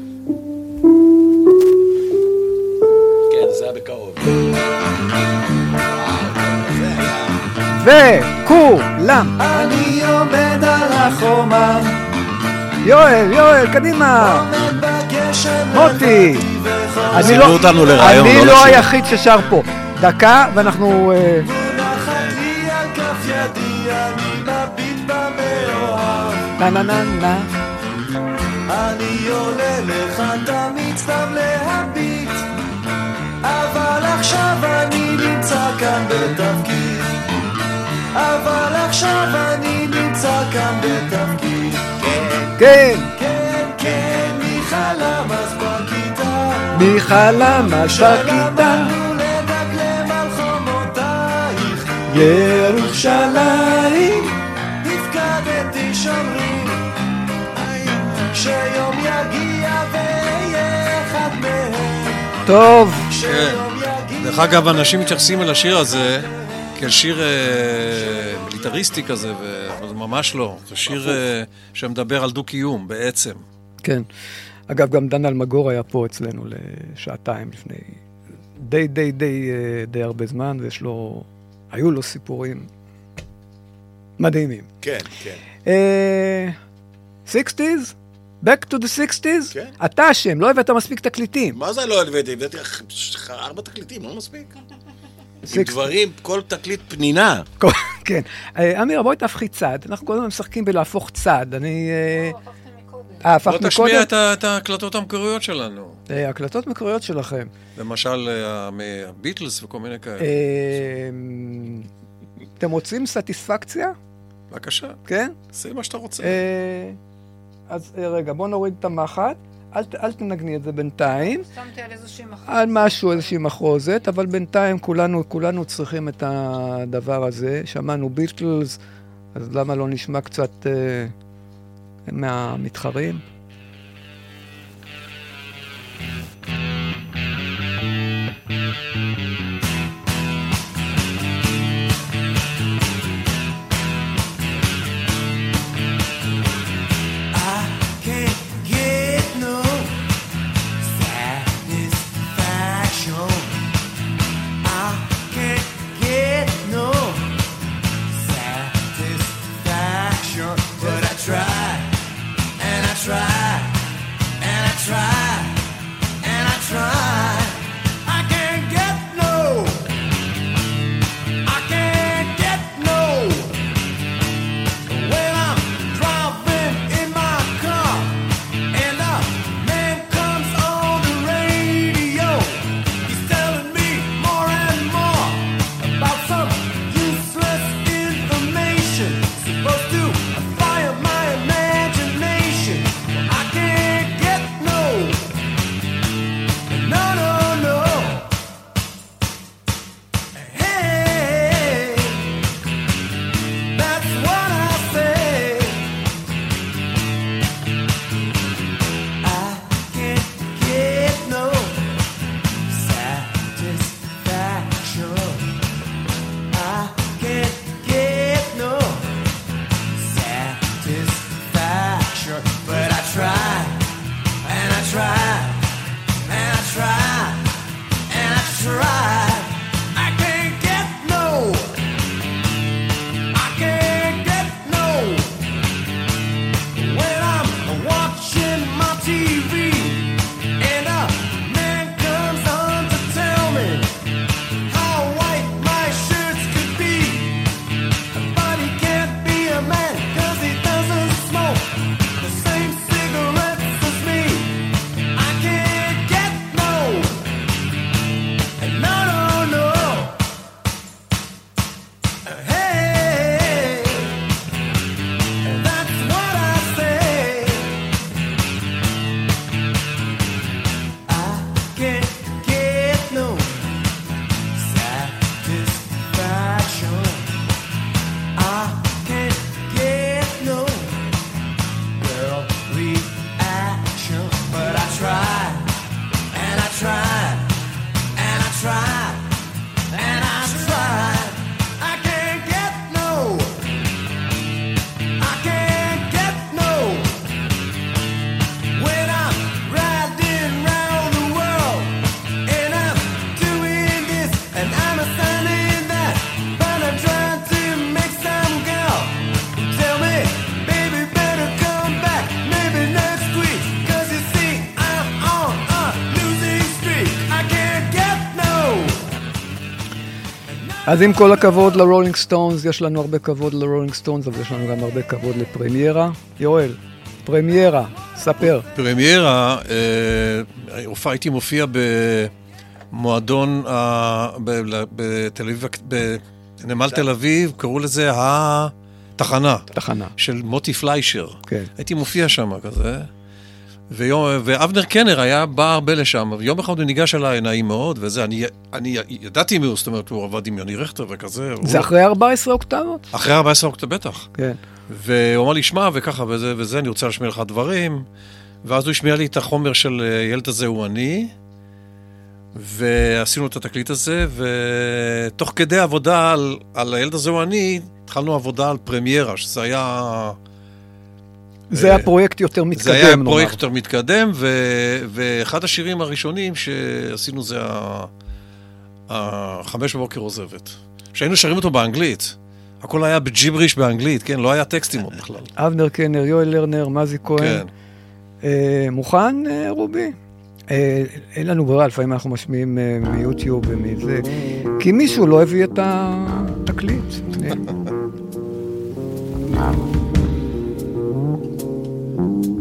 וכולם. אני עומד על החומה, יואל, יואל, קדימה. עומד בגשם, מוטי. אני לא- אותנו לרעיון, אני לא לא. היחיד ששר פה. דקה, ואנחנו... אה. נה נה נה נה. אני עולה לך תמיד סתם להביט, אבל עכשיו אני נמצא כאן בתפקיד. אבל עכשיו אני נמצא כאן בתפקיד. כן, כן, כן, מי חלם אז בכיתה? מי חלם אז בכיתה? שלמדנו לדקלם על חומותייך. ירושלים. הפקדתי שומרים, שיום יגיע ואהיה אחד מהם. טוב. כן. דרך אגב, אנשים מתייחסים אל השיר הזה כאל שיר אה, מיליטריסטי כזה, אבל זה ממש לא. זה שיר אה, שמדבר על דו-קיום בעצם. כן. אגב, גם דן אלמגור היה פה אצלנו לשעתיים לפני די די די אה, די הרבה זמן, ויש לו, היו לו סיפורים מדהימים. כן, כן. אה, 60's? Back to the 60's? כן. אתה אשם, לא הבאת מספיק תקליטים. מה זה לא הבאתי? הבאתי לך ארבע תקליטים, לא מספיק? עם דברים, כל תקליט פנינה. כן. אה, אמירה, בואי תהפכי צד. אנחנו כל הזמן משחקים בלהפוך צד. אני... אה, אה, הפכת בוא מקודם? תשמיע את ההקלטות המקוריות שלנו. אה, הקלטות מקוריות שלכם. למשל, מהביטלס וכל מיני כאלה. אה, אתם רוצים סטיספקציה? בבקשה, כן? עשה מה שאתה רוצה. אז רגע, בוא נוריד את המחט. אל, אל תנגני את זה בינתיים. שמתי על איזושהי מחר. על משהו, איזושהי מחרוזת, אבל בינתיים כולנו, כולנו צריכים את הדבר הזה. שמענו ביטלס, אז למה לא נשמע קצת אה, מהמתחרים? אז עם כל הכבוד לרולינג סטונס, יש לנו הרבה כבוד לרולינג סטונס, אבל יש לנו גם הרבה כבוד לפרמיירה. יואל, פרמיירה, ספר. פרמיירה, אה, הייתי מופיע במועדון ה- ב- ל- בתל אביב, בנמל תל אביב, קראו לזה התחנה. תחנה. של מוטי פליישר. כן. הייתי מופיע שם כזה. ואבנר קנר היה בא הרבה לשם, ויום אחד הוא ניגש אליי, נעים מאוד, וזה, אני, אני ידעתי מי הוא, זאת אומרת, הוא עבד עם יוני רכטר וכזה. זה הוא- אחרי 14 אוקטבות? אחרי 14 אוקטובר, בטח. כן. והוא אמר לי, שמע, וככה וזה וזה, אני רוצה להשמיע לך דברים. ואז הוא השמיע לי את החומר של אה, ילד הזה הוא אני, ועשינו את התקליט הזה, ותוך כדי עבודה על, על הילד הזה הוא אני, התחלנו עבודה על פרמיירה, שזה היה... זה היה פרויקט יותר מתקדם, זה היה נאמר. פרויקט יותר מתקדם, ו... ואחד השירים הראשונים שעשינו זה. החמש בבוקר עוזבת. שהיינו שרים אותו באנגלית. הכל היה בג'יבריש באנגלית, כן? לא היה טקסטים עוד בכלל. אבנר קנר, יואל לרנר, מזי כהן. כן. אה, מוכן, אה, רובי? אה, אין לנו ברירה, לפעמים אנחנו משמיעים אה, מיוטיוב ומזה, כי מישהו לא הביא את התקליט. Mm-hmm.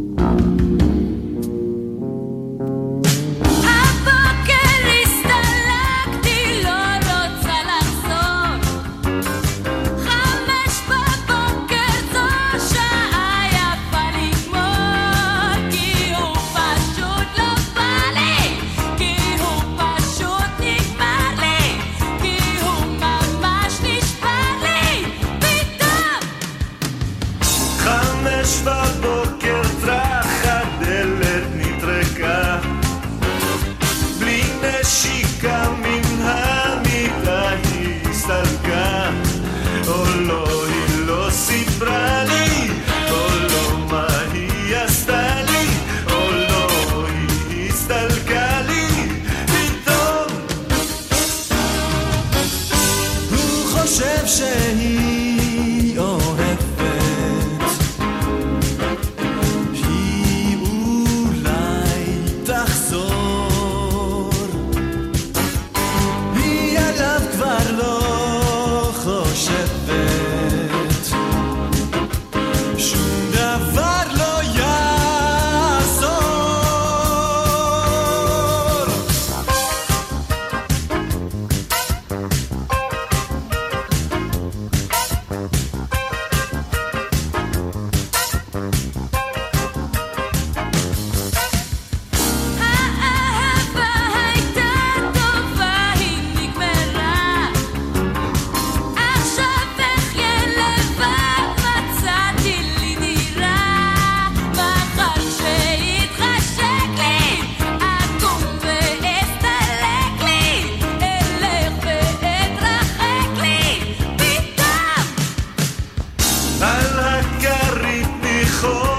soul.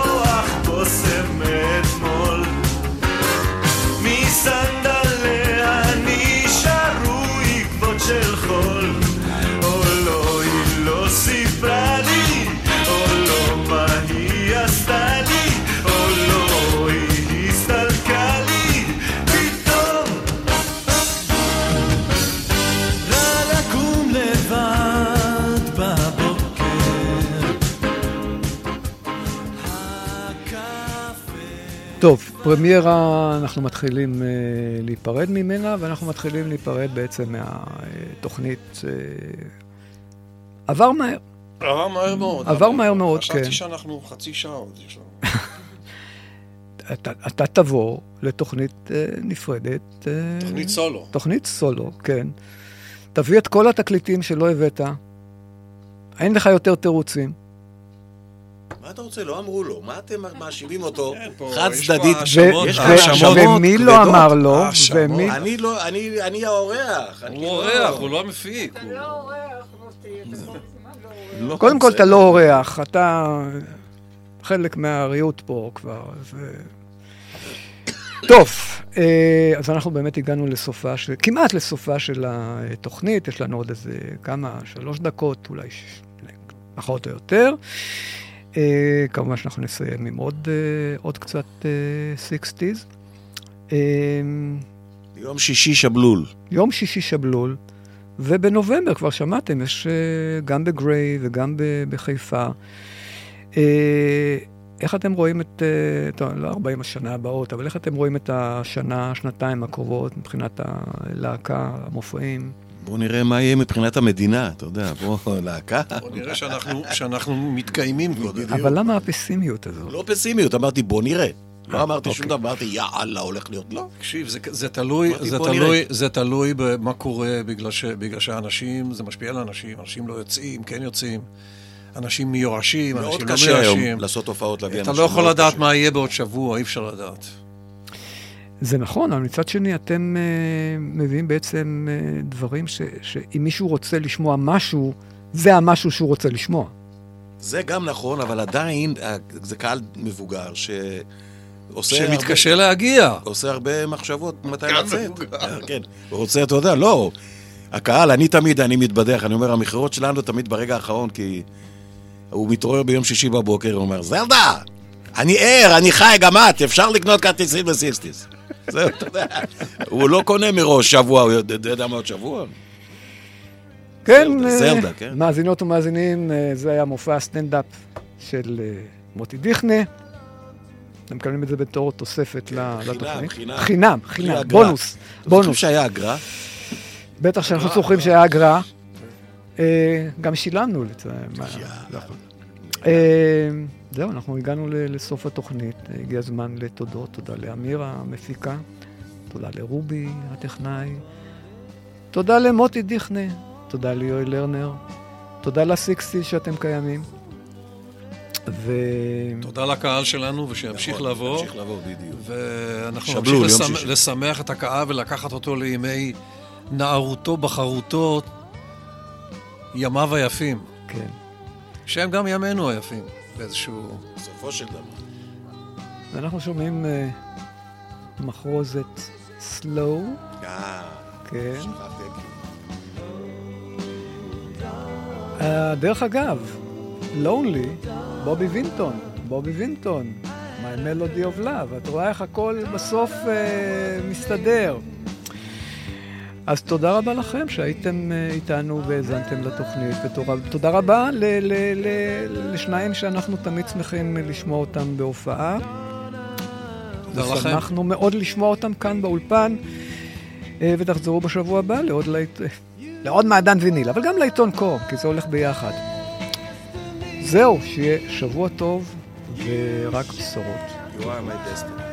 פרמיירה, אנחנו מתחילים אה, להיפרד ממנה, ואנחנו מתחילים להיפרד בעצם מהתוכנית. אה, עבר מהר. עבר מהר מאוד. עבר מהר מאוד, כן. חשבתי שאנחנו חצי שעה עוד יש לנו. אתה, אתה תבוא לתוכנית אה, נפרדת. תוכנית סולו. תוכנית סולו, כן. תביא את כל התקליטים שלא הבאת. אין לך יותר תירוצים. מה אתה רוצה? לא אמרו לו. מה אתם מאשימים אותו? חד צדדית. האשמות- יש פה ו- האשמות ומי לא. אמר לו? אני לא, אני, אני האורח. הוא לא- אורח, הוא לא המפיק. הוא- לא אורח, לא זמן לא קודם כל. אתה לא אורח, אתה חלק מהריהוט פה כבר. אז... טוב, אה, אז אנחנו באמת הגענו לסופה, של, כמעט לסופה של התוכנית, יש לנו עוד איזה כמה, שלוש דקות, אולי. פחות או יותר. אה, כמובן שאנחנו נסיים עם עוד, אה, עוד קצת אה, 60's. אה, יום שישי שבלול. יום שישי שבלול, ובנובמבר, כבר שמעתם, יש גם בגריי וגם ב- בחיפה. איך אתם רואים את, טוב, לא 40 השנה הבאות, אבל איך אתם רואים את השנה, שנתיים הקרובות מבחינת הלהקה, המופעים? בואו נראה מה יהיה מבחינת המדינה, אתה יודע, בואו, להקה. בוא נראה שאנחנו, שאנחנו מתקיימים קודם. אבל למה הפסימיות הזו? לא פסימיות, אמרתי בוא נראה. לא אמרתי שום דבר, אמרתי יא אללה, הולך להיות לא. תקשיב, זה, זה תלוי, זה תלוי. זה תלוי במה קורה בגלל, ש, בגלל שהאנשים, זה משפיע על אנשים, אנשים לא יוצאים, כן יוצאים, אנשים מיואשים, מאוד אנשים לא קשה היום מיואשים. לעשות הופעות, להביא אתה אנשים, לא יכול מאוד לדעת. מה יהיה בעוד שבוע, אי אפשר לדעת. זה נכון, אבל מצד שני אתם uh, מביאים בעצם uh, דברים ש, שאם מישהו רוצה לשמוע משהו, זה המשהו שהוא רוצה לשמוע. זה גם נכון, אבל עדיין אה, זה קהל מבוגר ש... עושה שמתקשה הרבה- להגיע. עושה הרבה מחשבות מתי לצאת. כן, הוא רוצה, אתה יודע, לא. הקהל, אני תמיד, אני מתבדח, אני אומר, המכירות שלנו תמיד ברגע האחרון, כי הוא מתעורר ביום שישי בבוקר, הוא אומר, זלדה, אני ער, אני חי, גם את, אפשר לקנות כרטיסים בסיסטיס. זהו, אתה יודע, הוא לא קונה מראש שבוע, הוא יודע מה עוד שבוע? כן, זלדה, אה, כן. מאזינות ומאזינים, אה, זה היה מופע הסטנדאפ של אה, מוטי דיכנה. אתם מקבלים את זה בתור תוספת ל- לתוכנית. חינם. חינם, חינם. בונוס. בונוס. שהיה אגרה? בטח שאנחנו זוכרים שהיה אגרה. גם שילמנו לצ... זהו, אנחנו הגענו ל- לסוף התוכנית. הגיע הזמן לתודות. תודה לאמירה המפיקה, תודה לרובי הטכנאי, תודה למוטי דיכנה, תודה ליואל לרנר, תודה לסיקסטי שאתם קיימים. ו... תודה לקהל שלנו, ושימשיך נכון, לבוא. ימשיך לבוא, בדיוק. ואנחנו נמשיך לשמח. לשמח את הקהל ולקחת אותו לימי נערותו, בחרותו, ימיו היפים. כן. שהם גם ימינו היפים, באיזשהו... בסופו של דבר. ואנחנו שומעים אה, מחרוזת סלואו. אה, כן. אה, דרך אגב, לונלי, בובי וינטון, בובי וינטון, My Melody of Love, את רואה איך הכל בסוף אה, מסתדר. אז תודה רבה לכם שהייתם אה, איתנו והאזנתם לתוכנית, ותודה רבה ל- ל- ל- לשניים שאנחנו תמיד שמחים לשמוע אותם בהופעה. תודה לכם. ושמחנו מאוד לשמוע אותם כאן באולפן, אה, ותחזרו בשבוע הבא לעוד, לעיט... לעוד מעדן ויניל, אבל גם לעיתון קור, כי זה הולך ביחד. זהו, שיהיה שבוע טוב ורק בשורות. You are my destiny.